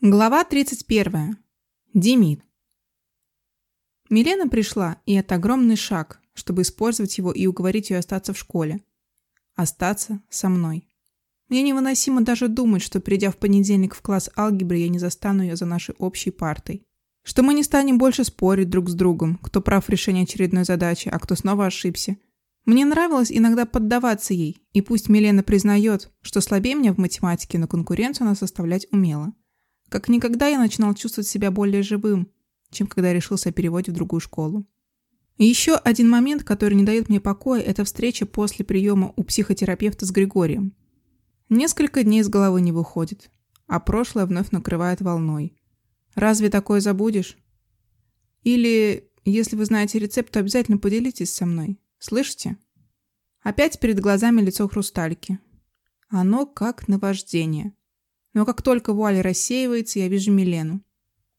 Глава 31. Демид. Милена пришла, и это огромный шаг, чтобы использовать его и уговорить ее остаться в школе. Остаться со мной. Мне невыносимо даже думать, что, придя в понедельник в класс алгебры, я не застану ее за нашей общей партой. Что мы не станем больше спорить друг с другом, кто прав в решении очередной задачи, а кто снова ошибся. Мне нравилось иногда поддаваться ей, и пусть Милена признает, что слабее меня в математике, но конкуренцию она составлять умела. Как никогда я начинал чувствовать себя более живым, чем когда решился о переводе в другую школу. И еще один момент, который не дает мне покоя, это встреча после приема у психотерапевта с Григорием. Несколько дней с головы не выходит, а прошлое вновь накрывает волной. Разве такое забудешь? Или, если вы знаете рецепт, то обязательно поделитесь со мной. Слышите? Опять перед глазами лицо хрустальки. Оно как наваждение. Но как только вуаль рассеивается, я вижу Милену.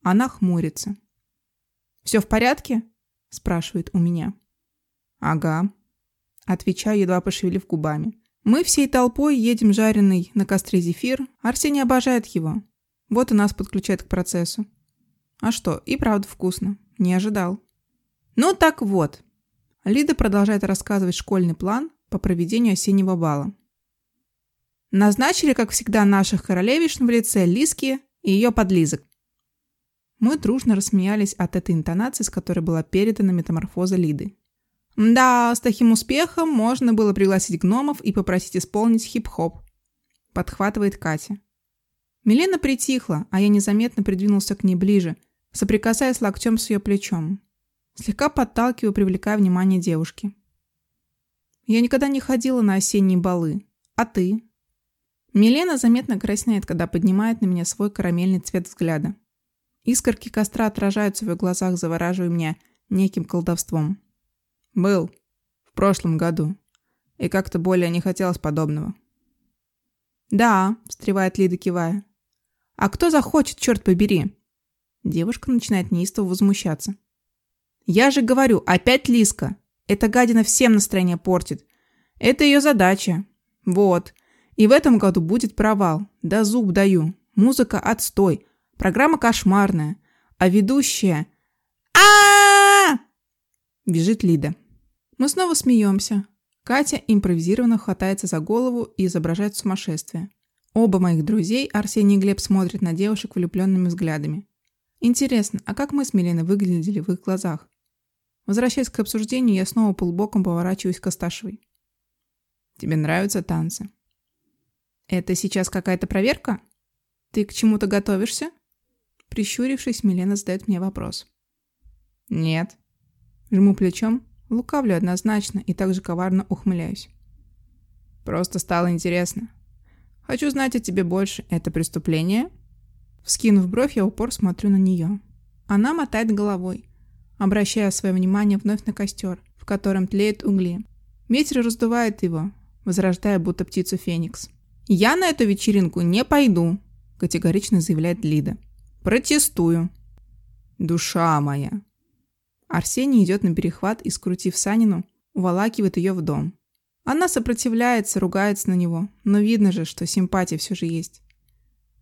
Она хмурится. «Все в порядке?» – спрашивает у меня. «Ага», – отвечаю, едва пошевелив губами. Мы всей толпой едем жареный на костре зефир. Арсений обожает его. Вот и нас подключает к процессу. А что, и правда вкусно. Не ожидал. Ну так вот. Лида продолжает рассказывать школьный план по проведению осеннего бала. Назначили, как всегда, наших королевишн в лице Лиски и ее подлизок. Мы дружно рассмеялись от этой интонации, с которой была передана метаморфоза Лиды. Да, с таким успехом можно было пригласить гномов и попросить исполнить хип-хоп. Подхватывает Катя. Милена притихла, а я незаметно придвинулся к ней ближе, соприкасаясь локтем с ее плечом. Слегка подталкиваю, привлекая внимание девушки. Я никогда не ходила на осенние балы. А ты? Милена заметно краснеет, когда поднимает на меня свой карамельный цвет взгляда. Искорки костра отражаются в ее глазах, завораживая меня неким колдовством. Был. В прошлом году. И как-то более не хотелось подобного. «Да», — встревает Лида, кивая. «А кто захочет, черт побери?» Девушка начинает неистово возмущаться. «Я же говорю, опять Лиска. Эта гадина всем настроение портит. Это ее задача. Вот. И в этом году будет провал. Да зуб даю. Музыка отстой. Программа кошмарная. А ведущая... а Бежит Лида. Мы снова смеемся. Катя импровизированно хватается за голову и изображает сумасшествие. Оба моих друзей, Арсений и Глеб, смотрят на девушек влюбленными взглядами. Интересно, а как мы с Миленой выглядели в их глазах? Возвращаясь к обсуждению, я снова полбоком поворачиваюсь к Асташевой. «Тебе нравятся танцы?» «Это сейчас какая-то проверка? Ты к чему-то готовишься?» Прищурившись, Милена задает мне вопрос. «Нет». Жму плечом, лукавлю однозначно и также коварно ухмыляюсь. «Просто стало интересно. Хочу знать о тебе больше. Это преступление?» Вскинув бровь, я упор смотрю на нее. Она мотает головой, обращая свое внимание вновь на костер, в котором тлеют угли. Ветер раздувает его, возрождая будто птицу Феникс. «Я на эту вечеринку не пойду», – категорично заявляет Лида. «Протестую». «Душа моя». Арсений идет на перехват и, скрутив Санину, уволакивает ее в дом. Она сопротивляется, ругается на него, но видно же, что симпатия все же есть.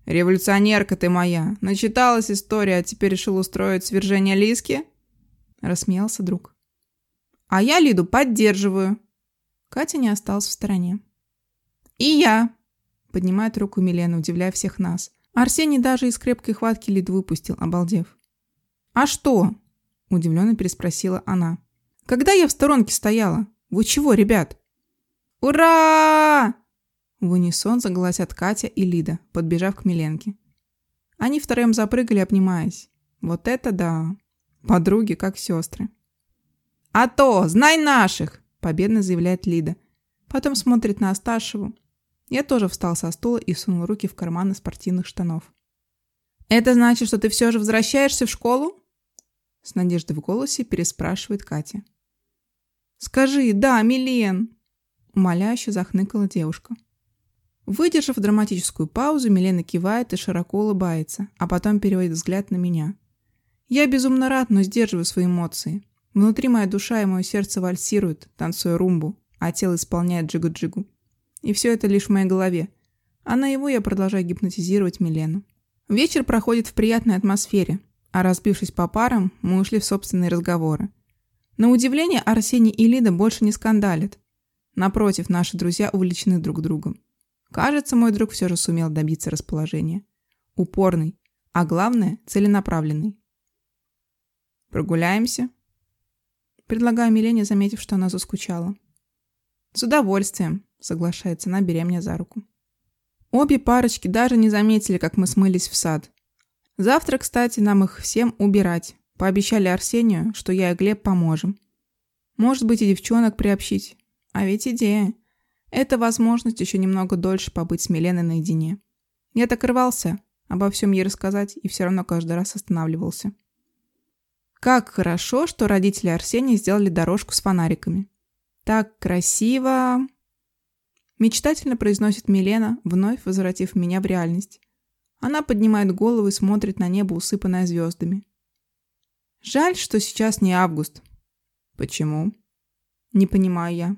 «Революционерка ты моя! Начиталась история, а теперь решил устроить свержение Лиски?» Рассмеялся друг. «А я Лиду поддерживаю!» Катя не осталась в стороне. «И я!» Поднимает руку Милена, удивляя всех нас. Арсений даже из крепкой хватки Лид выпустил, обалдев. «А что?» – удивленно переспросила она. «Когда я в сторонке стояла? Вы чего, ребят?» «Ура!» В унисон заголосят Катя и Лида, подбежав к Миленке. Они втроем запрыгали, обнимаясь. Вот это да! Подруги, как сестры. «А то! Знай наших!» – победно заявляет Лида. Потом смотрит на Асташеву, я тоже встал со стула и сунул руки в карманы спортивных штанов. «Это значит, что ты все же возвращаешься в школу?» С надеждой в голосе переспрашивает Катя. «Скажи, да, Милен!» Умоляюще захныкала девушка. Выдержав драматическую паузу, Милена кивает и широко улыбается, а потом переводит взгляд на меня. Я безумно рад, но сдерживаю свои эмоции. Внутри моя душа и мое сердце вальсируют, танцуя румбу, а тело исполняет джигу-джигу. И все это лишь в моей голове. А на его я продолжаю гипнотизировать Милену. Вечер проходит в приятной атмосфере, а разбившись по парам, мы ушли в собственные разговоры. На удивление, Арсений и Лида больше не скандалят. Напротив, наши друзья увлечены друг другом. Кажется, мой друг все же сумел добиться расположения. Упорный, а главное, целенаправленный. «Прогуляемся?» Предлагаю Милене, заметив, что она заскучала. «С удовольствием», — соглашается она, беря меня за руку. Обе парочки даже не заметили, как мы смылись в сад. Завтра, кстати, нам их всем убирать. Пообещали Арсению, что я и Глеб поможем. Может быть, и девчонок приобщить. А ведь идея. Это возможность еще немного дольше побыть с Миленой наедине. Я так рвался обо всем ей рассказать и все равно каждый раз останавливался. Как хорошо, что родители Арсения сделали дорожку с фонариками. Так красиво. Мечтательно произносит Милена, вновь возвратив меня в реальность. Она поднимает голову и смотрит на небо, усыпанное звездами. Жаль, что сейчас не август. Почему? Не понимаю я.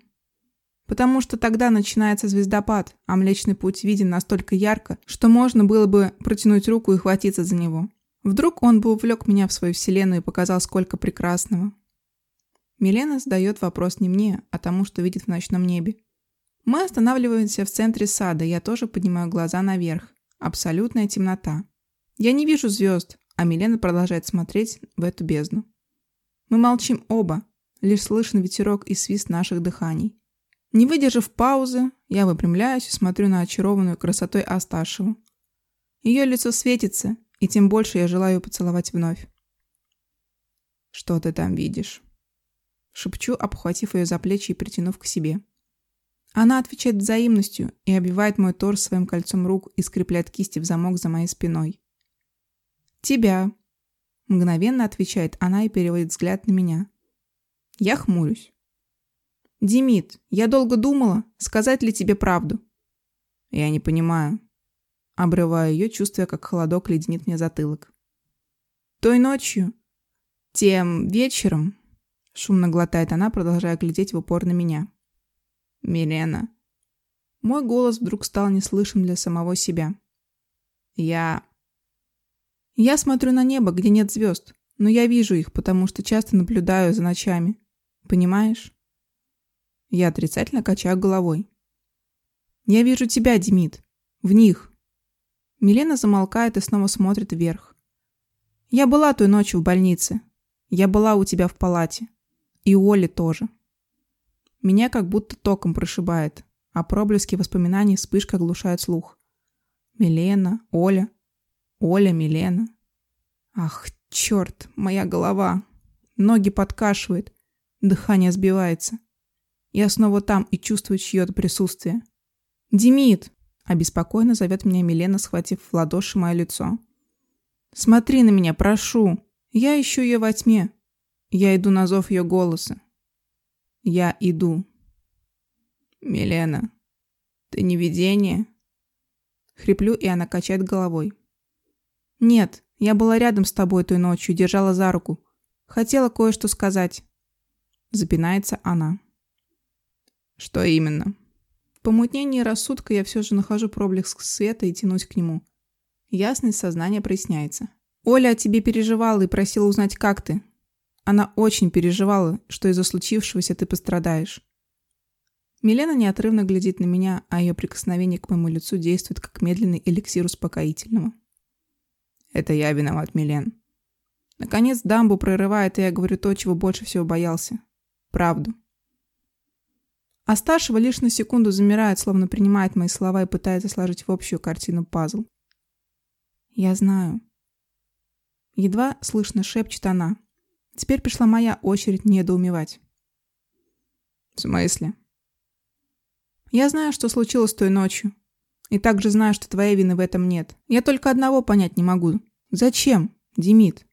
Потому что тогда начинается звездопад, а Млечный Путь виден настолько ярко, что можно было бы протянуть руку и хватиться за него. Вдруг он бы увлек меня в свою вселенную и показал, сколько прекрасного. Милена задает вопрос не мне, а тому, что видит в ночном небе. Мы останавливаемся в центре сада, я тоже поднимаю глаза наверх. Абсолютная темнота. Я не вижу звезд, а Милена продолжает смотреть в эту бездну. Мы молчим оба, лишь слышен ветерок и свист наших дыханий. Не выдержав паузы, я выпрямляюсь и смотрю на очарованную красотой Асташеву. Ее лицо светится, и тем больше я желаю поцеловать вновь. «Что ты там видишь?» Шепчу, обхватив ее за плечи и притянув к себе. Она отвечает взаимностью и обвивает мой торс своим кольцом рук и скрепляет кисти в замок за моей спиной. «Тебя!» Мгновенно отвечает она и переводит взгляд на меня. Я хмурюсь. «Димит, я долго думала, сказать ли тебе правду?» «Я не понимаю». Обрываю ее, чувствуя, как холодок леденит мне затылок. «Той ночью, тем вечером...» Шумно глотает она, продолжая глядеть в упор на меня. Милена. Мой голос вдруг стал неслышим для самого себя. Я... Я смотрю на небо, где нет звезд, но я вижу их, потому что часто наблюдаю за ночами. Понимаешь? Я отрицательно качаю головой. Я вижу тебя, Демид. В них. Милена замолкает и снова смотрит вверх. Я была той ночью в больнице. Я была у тебя в палате. И у Оли тоже. Меня как будто током прошибает, а проблески воспоминаний вспышка оглушает слух. Милена, Оля, Оля, Милена. Ах, черт, моя голова. Ноги подкашивает, дыхание сбивается. Я снова там и чувствую чье-то присутствие. «Демид!» – обеспокоенно зовет меня Милена, схватив в ладоши мое лицо. «Смотри на меня, прошу! Я ищу ее во тьме. Я иду на зов ее голоса. Я иду. Милена, ты не видение? Хриплю, и она качает головой. Нет, я была рядом с тобой той ночью, держала за руку. Хотела кое-что сказать. Запинается она. Что именно? В помутнении рассудка я все же нахожу проблеск света и тянусь к нему. Ясность сознания проясняется. Оля о тебе переживала и просила узнать, как ты. Она очень переживала, что из-за случившегося ты пострадаешь. Милена неотрывно глядит на меня, а ее прикосновение к моему лицу действует как медленный эликсир успокоительного. Это я виноват, Милен. Наконец дамбу прорывает, и я говорю то, чего больше всего боялся. Правду. А старшего лишь на секунду замирает, словно принимает мои слова и пытается сложить в общую картину пазл. Я знаю. Едва слышно шепчет она, Теперь пришла моя очередь недоумевать. В смысле? Я знаю, что случилось той ночью. И также знаю, что твоей вины в этом нет. Я только одного понять не могу. Зачем, Демид?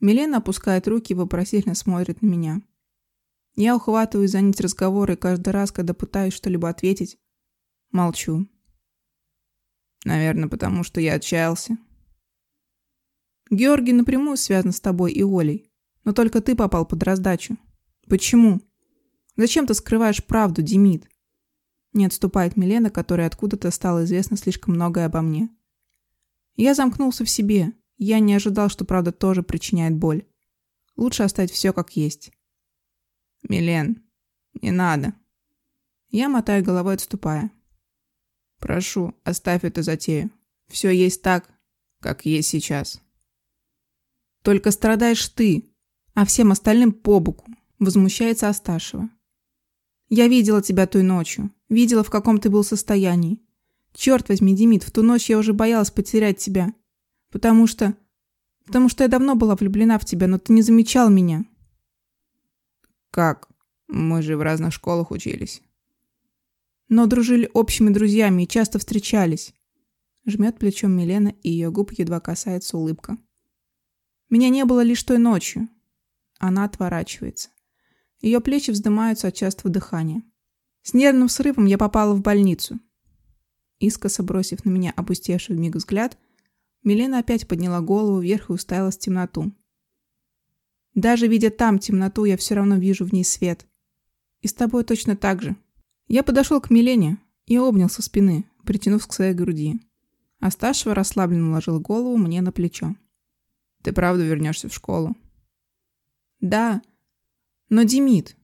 Милена опускает руки и вопросительно смотрит на меня. Я ухватываю за нить разговора, и каждый раз, когда пытаюсь что-либо ответить, молчу. Наверное, потому что я отчаялся. Георгий напрямую связан с тобой и Олей. Но только ты попал под раздачу. Почему? Зачем ты скрываешь правду, Демид? Не отступает Милена, которой откуда-то стало известно слишком многое обо мне. Я замкнулся в себе. Я не ожидал, что правда тоже причиняет боль. Лучше оставить все как есть. Милен, не надо. Я мотаю головой, отступая. Прошу, оставь эту затею. Все есть так, как есть сейчас. Только страдаешь ты, а всем остальным по боку, возмущается Асташева. Я видела тебя той ночью, видела, в каком ты был состоянии. Черт возьми, Демид, в ту ночь я уже боялась потерять тебя. Потому что... Потому что я давно была влюблена в тебя, но ты не замечал меня. Как? Мы же в разных школах учились. Но дружили общими друзьями и часто встречались. Жмет плечом Милена, и ее губ едва касается улыбка. Меня не было лишь той ночью. Она отворачивается. Ее плечи вздымаются от частого дыхания. С нервным срывом я попала в больницу. Искоса бросив на меня опустевший вмиг взгляд, Милена опять подняла голову вверх и уставилась в темноту. Даже видя там темноту, я все равно вижу в ней свет. И с тобой точно так же. Я подошел к Милене и обнял со спины, притянув к своей груди. Асташева расслабленно уложил голову мне на плечо. «Ты правда вернешься в школу?» «Да. Но, Демид...»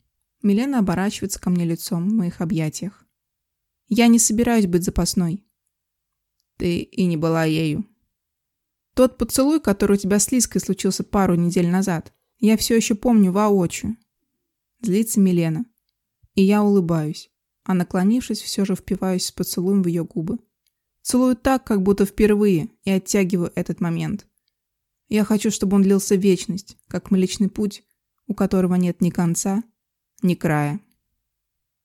Милена оборачивается ко мне лицом в моих объятиях. «Я не собираюсь быть запасной». «Ты и не была ею». «Тот поцелуй, который у тебя с Лиской случился пару недель назад, я все еще помню воочию». Злится Милена. И я улыбаюсь, а наклонившись, все же впиваюсь с поцелуем в ее губы. Целую так, как будто впервые, и оттягиваю этот момент. Я хочу, чтобы он длился вечность, как Млечный Путь, у которого нет ни конца, ни края.